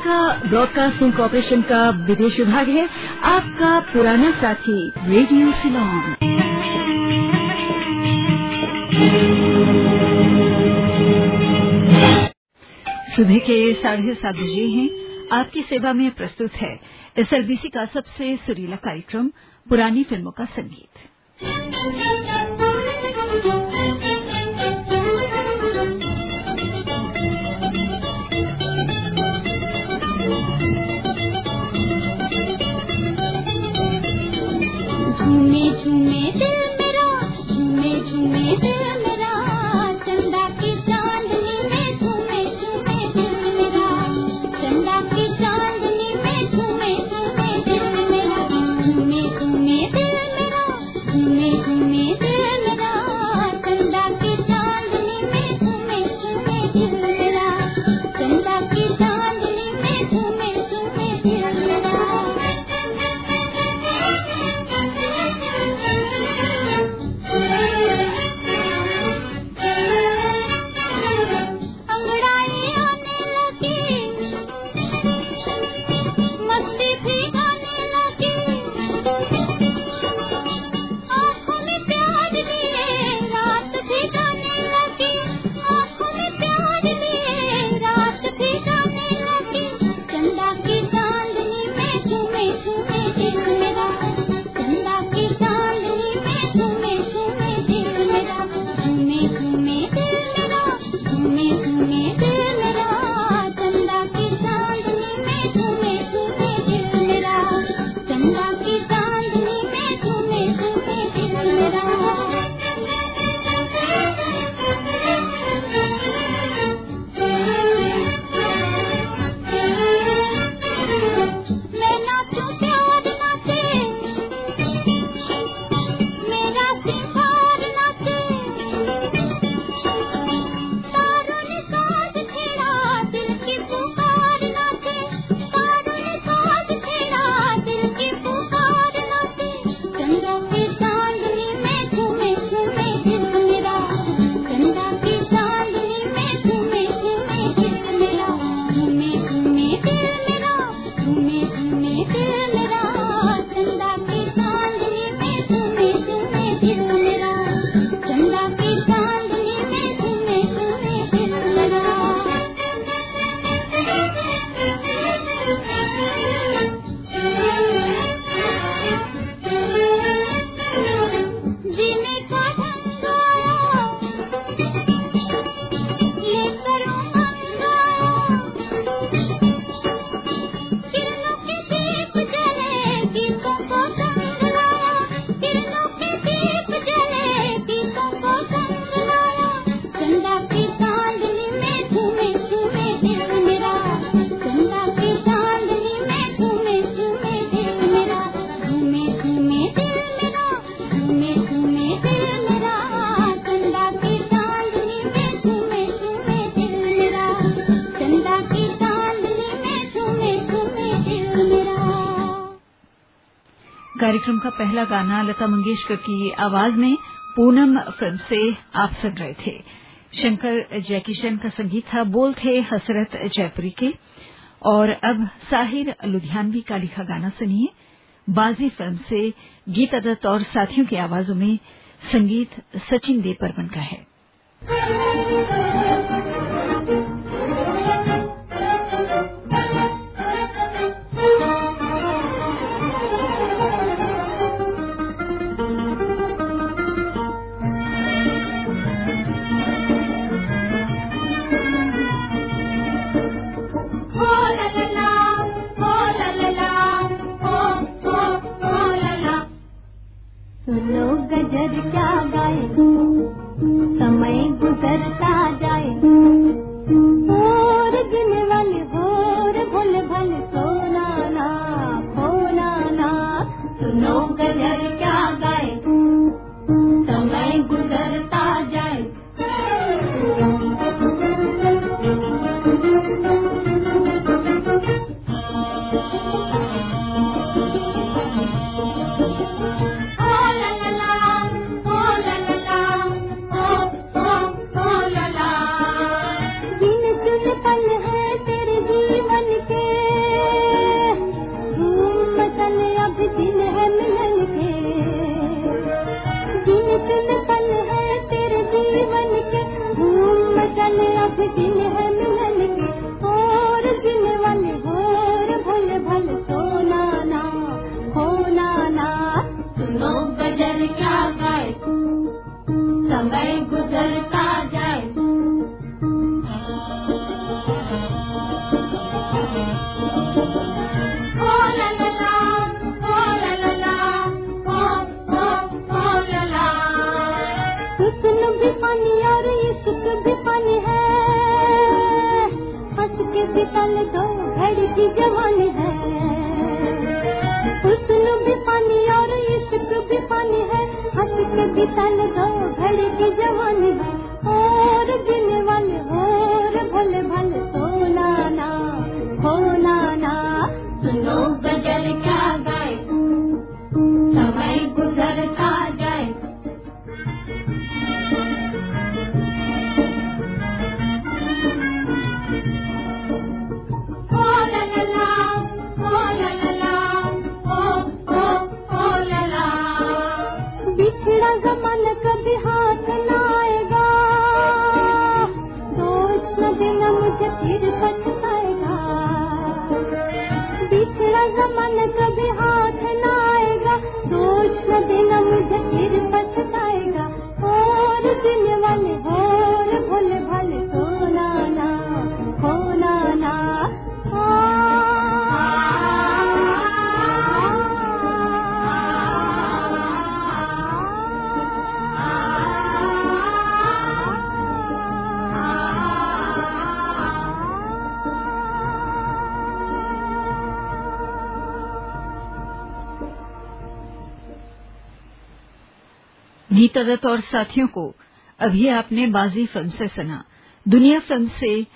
Sri Lanka broadcasting corporation का विदेश विभाग है, आपका पुराना साथी रेडियो सिलोंग सुबह के साढ़े सात बजे हैं, आपकी सेवा में प्रस्तुत है एसएलबीसी का सबसे सुरीला कार्यक्रम, पुरानी फ़िल्मों का संगीत। पहला गाना लता मंगेशकर की आवाज़ में पूनम फ़िल्म से आप सुन रहे थे। शंकर जयकिशन का संगीत था, बोल थे हसरत जयपुरी के। और अब साहिर लुधियानवी का लिखा गाना सुनिए। बाजी फ़िल्म से गीत अदत्त और साथियों की आवाजों में संगीत सचिन देव परमन का है। चलो गजर क्या गाए समय गुजरता जाए और दिन वाले और भल भल सोना ना खोना ना सुनो गजर क्या गाए डाल दो घड़ी की जवानी है। हुस्न भी पानी और इश्क भी पानी है। हंस के भी दो घड़ी की जवानी है। का जमन कभी हाथ ना आएगा दोष न देना मुझे। दत्त और साथियों को अभी आपने बाजी फ़िल्म से सुना। दुनिया फ़िल्म से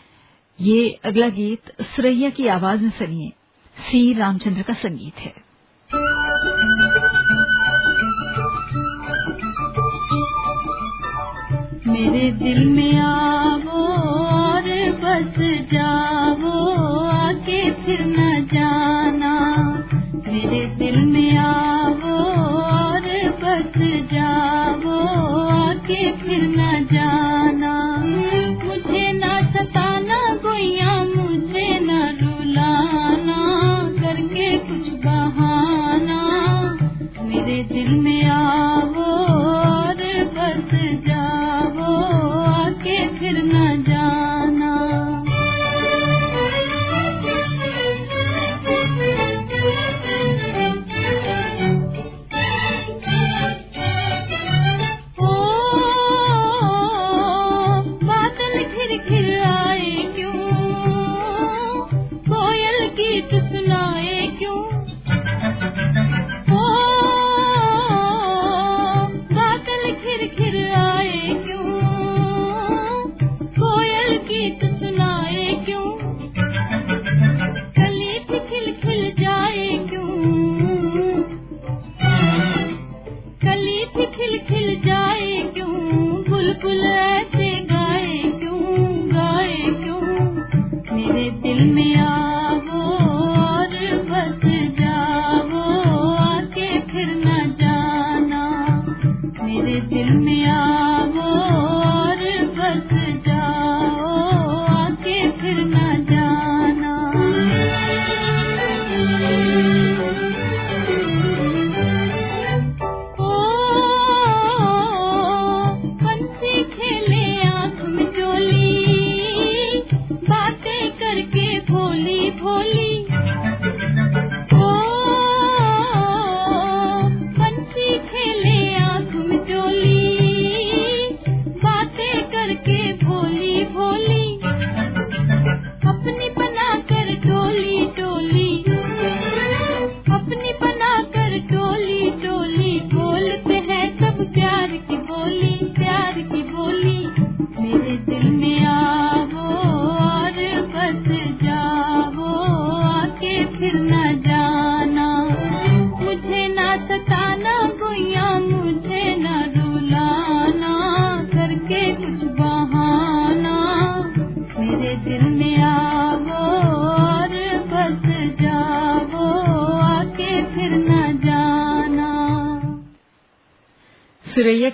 ये अगला गीत सुरैया की आवाज़ में सुनिए। सी. रामचंद्र का संगीत है। मेरे दिल में आवो और बस जाओ, आके फिर न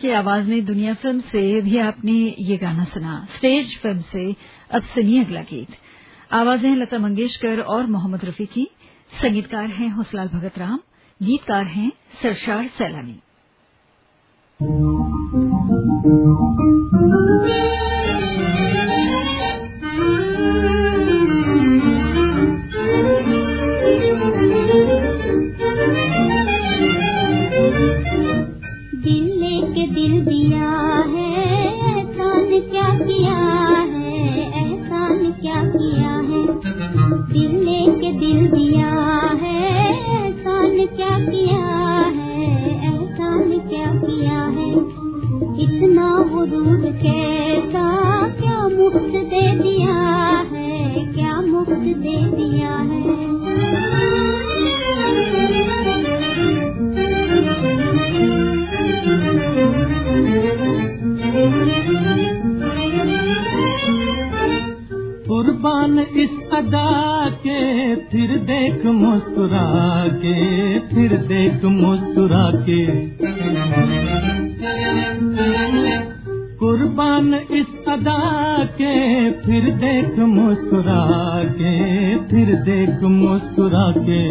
की आवाज़ में दुनिया फ़िल्म से भी आपने ये गाना सुना। स्टेज फ़िल्म से अब सुनिए अगला गीत। आवाज़ें लता मंगेशकर और मोहम्मद रफी की। संगीतकार हैं हौसलाल भगत राम। गीतकार हैं सरशार सैलानी। देख मुस्कुरा के, फिर देख मुस्कुरा के। कुर्बान इस अदा के, फिर देख मुस्कुरा के, फिर देख मुस्कुरा के।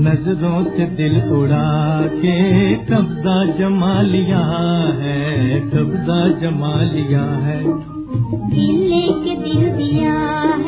नज़रों से दिल उड़ा के, कब्जा जमा लिया है, कब्जा जमा लिया है। दिल लेके दिल दिया है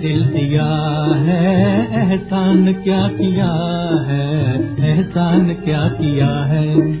दिल दिया है एहसान क्या किया है एहसान क्या किया है?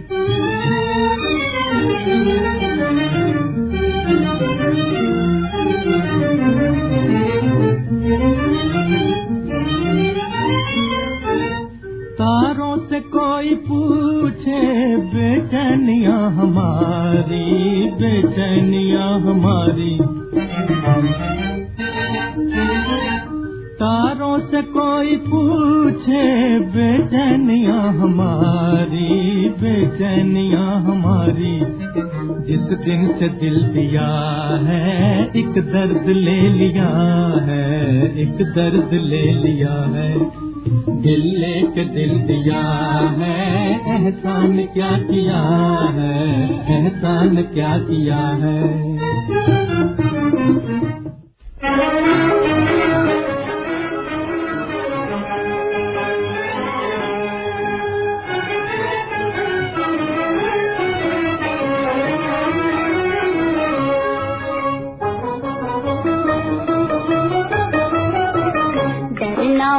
से दिल दिया है, एक दर्द ले लिया है, एक दर्द ले लिया है। दिल एक दिल दिया है, एहसान क्या किया है, एहसान क्या किया है?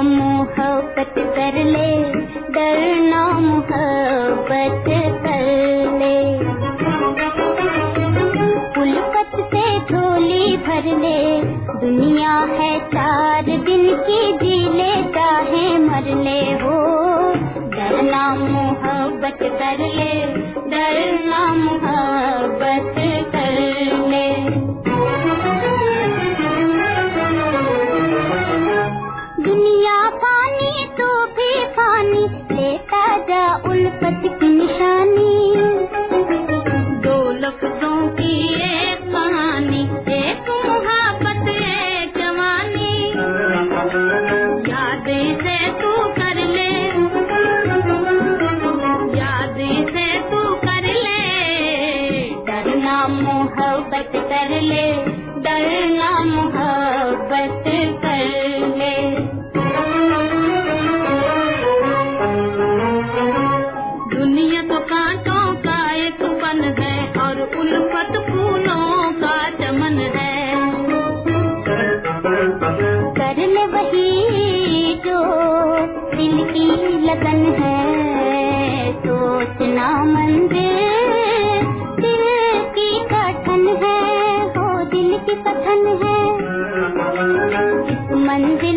मोहब्बत कर ले, डरना मोहब्बत कर ले। उल्फत से झोली भर ले, दुनिया है चार दिन की जी ले चाहे मर ले हो डरना मोहब्बत कर ले, डरना मोहब्बत कर ले।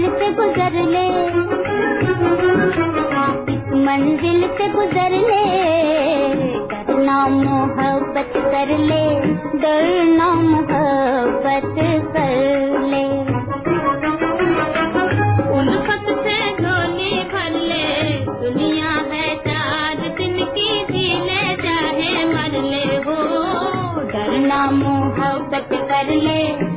मंजिल से गुजर ले। मंजिल से गुजर ले। डरना मोहब्बत कर ले। डरना मोहब्बत कर ले। भर ले। दुनिया है जी ले मर ले वो। डरना मोहब्बत कर ले।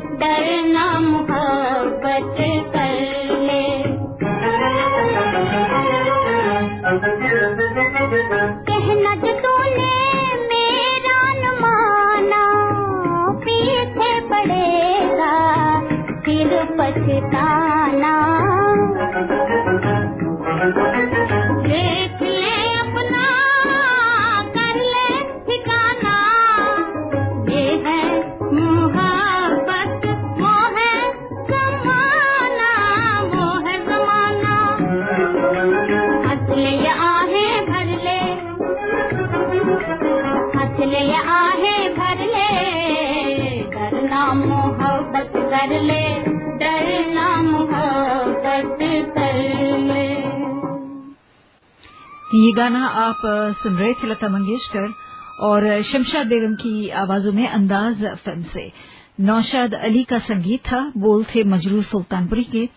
पछताना गाना आप सुन रहे थे लता मंगेशकर और शमशाद बेगम की आवाजों में अंदाज फ़िल्म से। नौशाद अली का संगीत था, बोल थे मजरू सुल्तानपुरी के।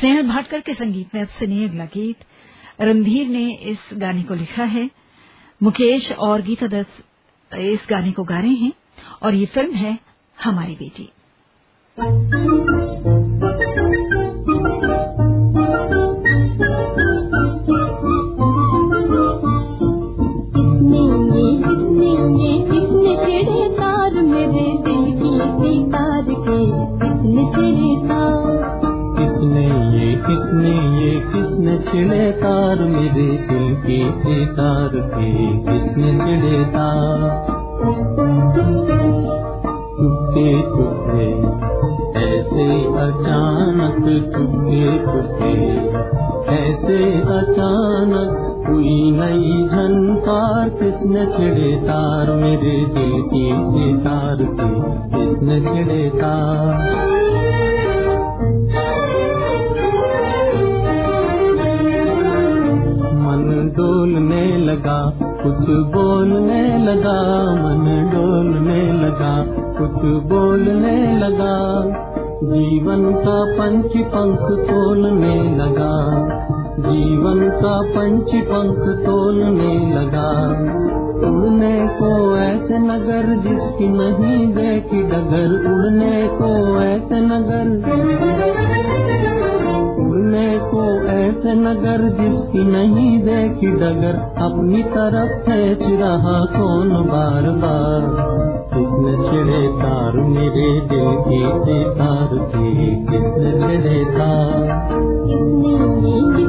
स्नेहल भाटकर के संगीत में अब सुनिए अगला गीत। रणधीर ने इस गाने को लिखा है। मुकेश और गीता दत्त इस गाने को गा रहे हैं और ये फ़िल्म है हमारी बेटी। छिड़े तार, मेरे दिल के सितार के किसने छिड़े तार टूटे टूटे, ऐसे अचानक टूटे टूटे, ऐसे अचानक हुई नई झनकार किसने छिड़े तार, मेरे दिल की सितार के किसने छिड़े तार लगा, मन डोलने लगा कुछ बोलने लगा। जीवन का पंच पंख तोलने लगा। जीवन का पंच पंख तोलने लगा। उड़ने को ऐसे नगर जिसकी नहीं देखी डगर, उड़ने को ऐसे नगर। उड़ने को ऐसे नगर जिसकी नहीं देखी डगर। अपनी तरफ़ खेच रहा कौन बार बार किसने छिड़े तार? मेरे दिल की सितार थी। किसने छिड़े तार? किसने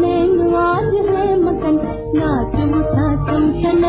मेनुवादण्ड नाचाचन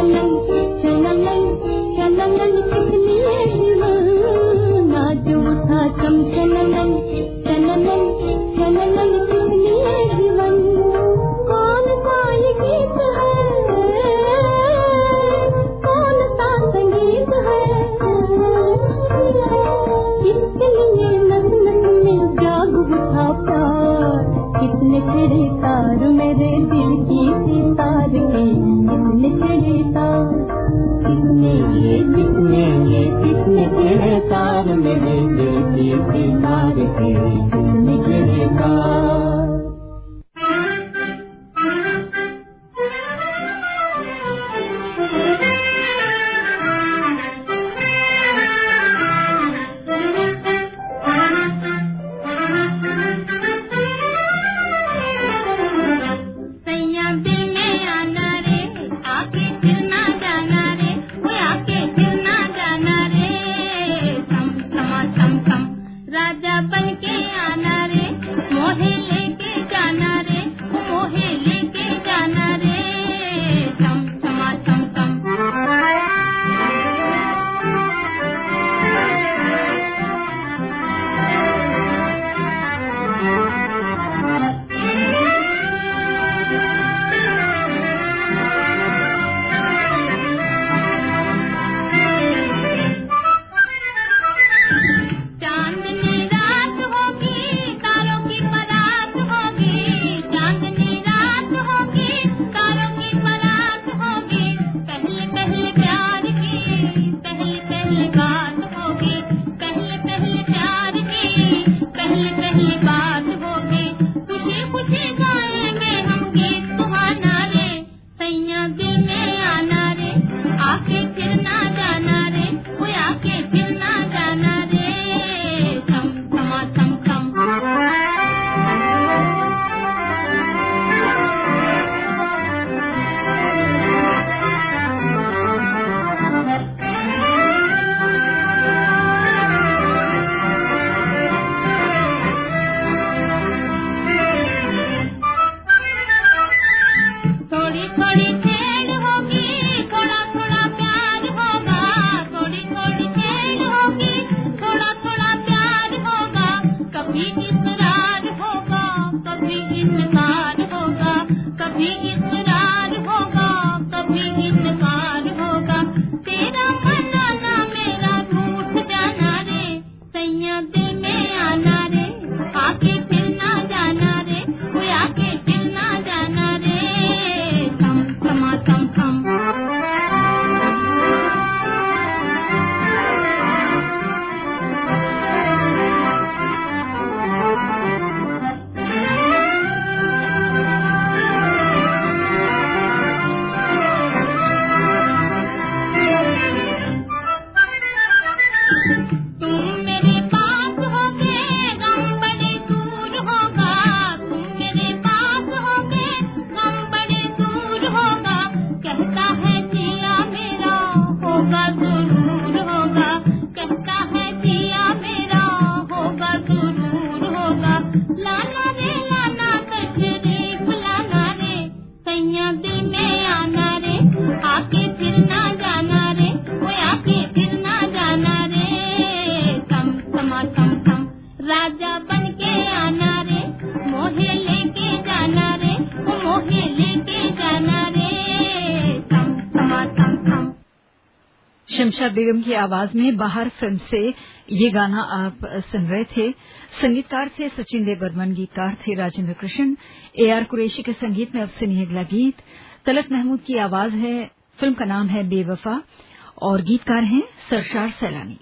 राजा बन के आना रे, मोहे लेके जाना रे, मोहे लेके जाना रे। शमशाद बेगम की आवाज़ में बाहर फ़िल्म से ये गाना आप सुन रहे थे। संगीतकार थे सचिन देव बर्मन गीतकार थे राजेंद्र कृष्ण। ए आर कुरैशी के संगीत में अब सुनिए अगला गीत। तलत महमूद की आवाज़ है, फ़िल्म का नाम है बेवफा और गीतकार हैं सरशार सैलानी।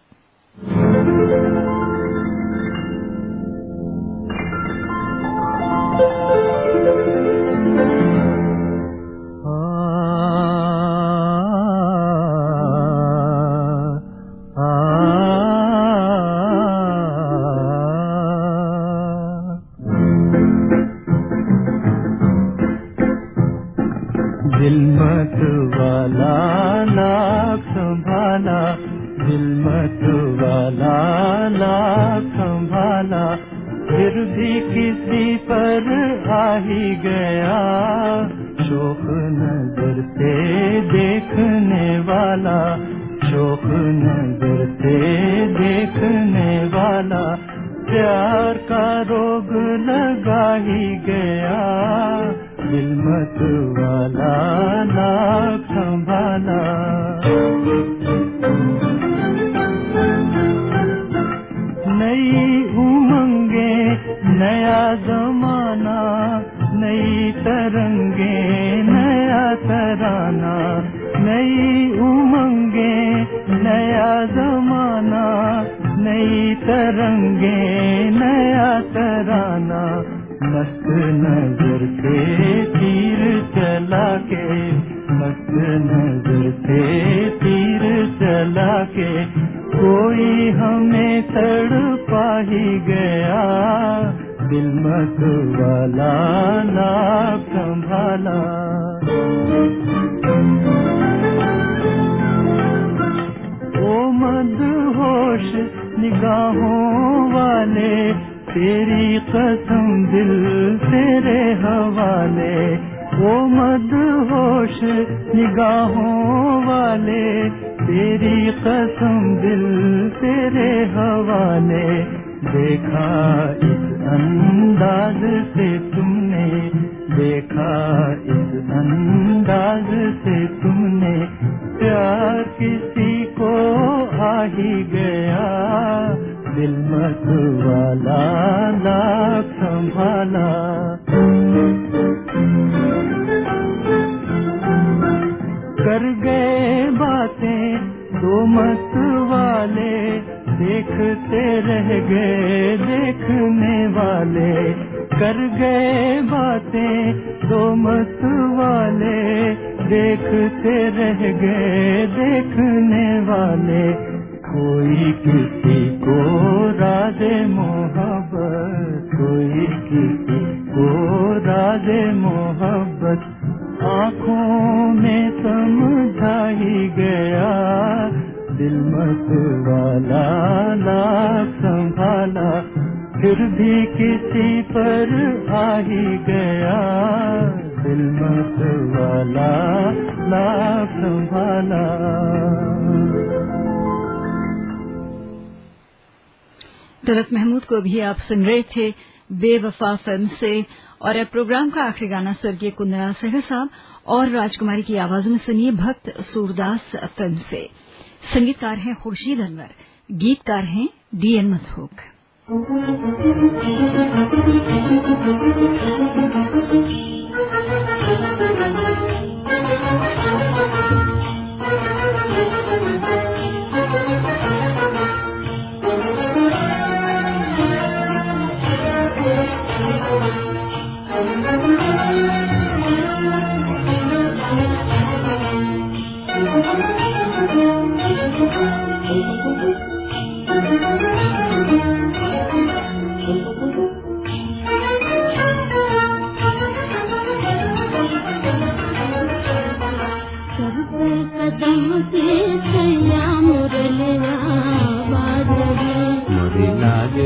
दिल मत वाला लाख संभाला फिर भी किसी पर आ ही गया। शोक नज़र से देखने वाला, शोक नज़र से देखने वाला, प्यार का रोग लगा ही गया। दिल मत वाला ना संभाला नई उमंगे, नया जमाना, नई तरंगे, नया तराना, नई उमंगे, नया जमाना, नई तरंगे, नया तराना। मस्त नज़र के तीर चला के, मस्त नज़र से तीर चला के, कोई हमें तड़पा ही गया। दिल मत वाला लाख संभाला। ओ मद होश निगाहों वाले, तेरी कसम दिल तेरे हवाले। ओ मद होश निगाहों वाले, तेरी कसम दिल तेरे हवाले। देखा इस अंदाज से तुमने, देखा इस अंदाज से तुमने, प्यार किसी को आ ही गया। दिल मत वाला लाख संभाला। कर गए बातें, दो मत देखते रह गए देखने वाले। कर गए बातें दो मत वाले। देखते रह गए देखने वाले। कोई किसी तलत महमूद को भी आप सुन रहे थे बेवफा फ़िल्म से। और अब प्रोग्राम का आखिरी गाना स्वर्गीय कुंदरा सहर साहब और राजकुमारी की आवाजों में सुनिए भक्त सूरदास फ़िल्म से। संगीतकार हैं खुर्शीद अनवर, गीतकार हैं डीएन मथोक नशैया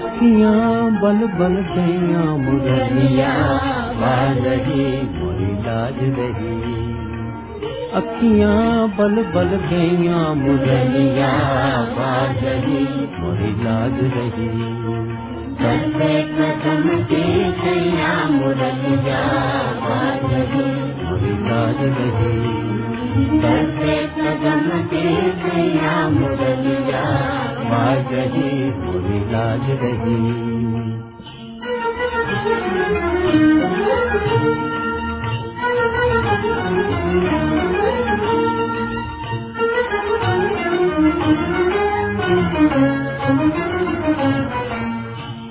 अखियाँ बल बल गैया मुरलिया रही मोरी लाज रही। अखियाँ बल बल गैया मुरलिया रही मोरी लाज रही। के मुरलिया रही मोरी लाज रही। चलते कदम के गैया मुरलिया बाज रही मोरी लाज रही।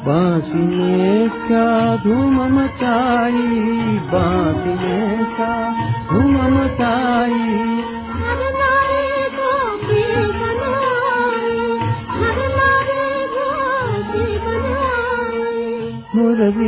बांसी ने क्या धूम मचाई बांसी ने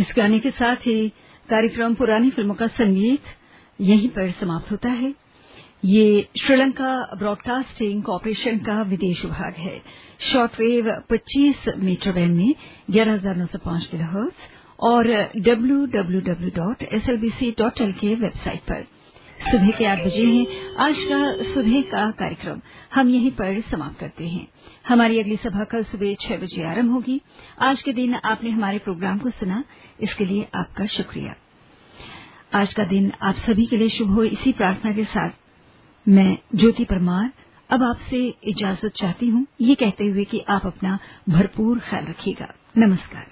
इस गाने के साथ ही कार्यक्रम पुरानी फ़िल्मों का संगीत यहीं पर समाप्त होता है। ये श्रीलंका ब्रॉडकास्टिंग कॉरपोरेशन का विदेश विभाग है। शॉर्टवेव 25 मीटर बैंड में 11905 किलोहर्ट्ज और डब्ल्यू के वेबसाइट पर। सुबह के आठ बजे हैं। आज का सुबह का कार्यक्रम हम यहीं पर समाप्त करते हैं। हमारी अगली सभा कल सुबह छह बजे आरंभ होगी। आज के दिन आपने हमारे प्रोग्राम को सुना। इसके लिए आपका शुक्रिया। आज का दिन आप सभी के लिए शुभ हो। इसी प्रार्थना के साथ मैं ज्योति परमार अब आपसे इजाज़त चाहती हूँ। ये कहते हुए कि आप अपना भरपूर ख्याल रखिएगा। नमस्कार।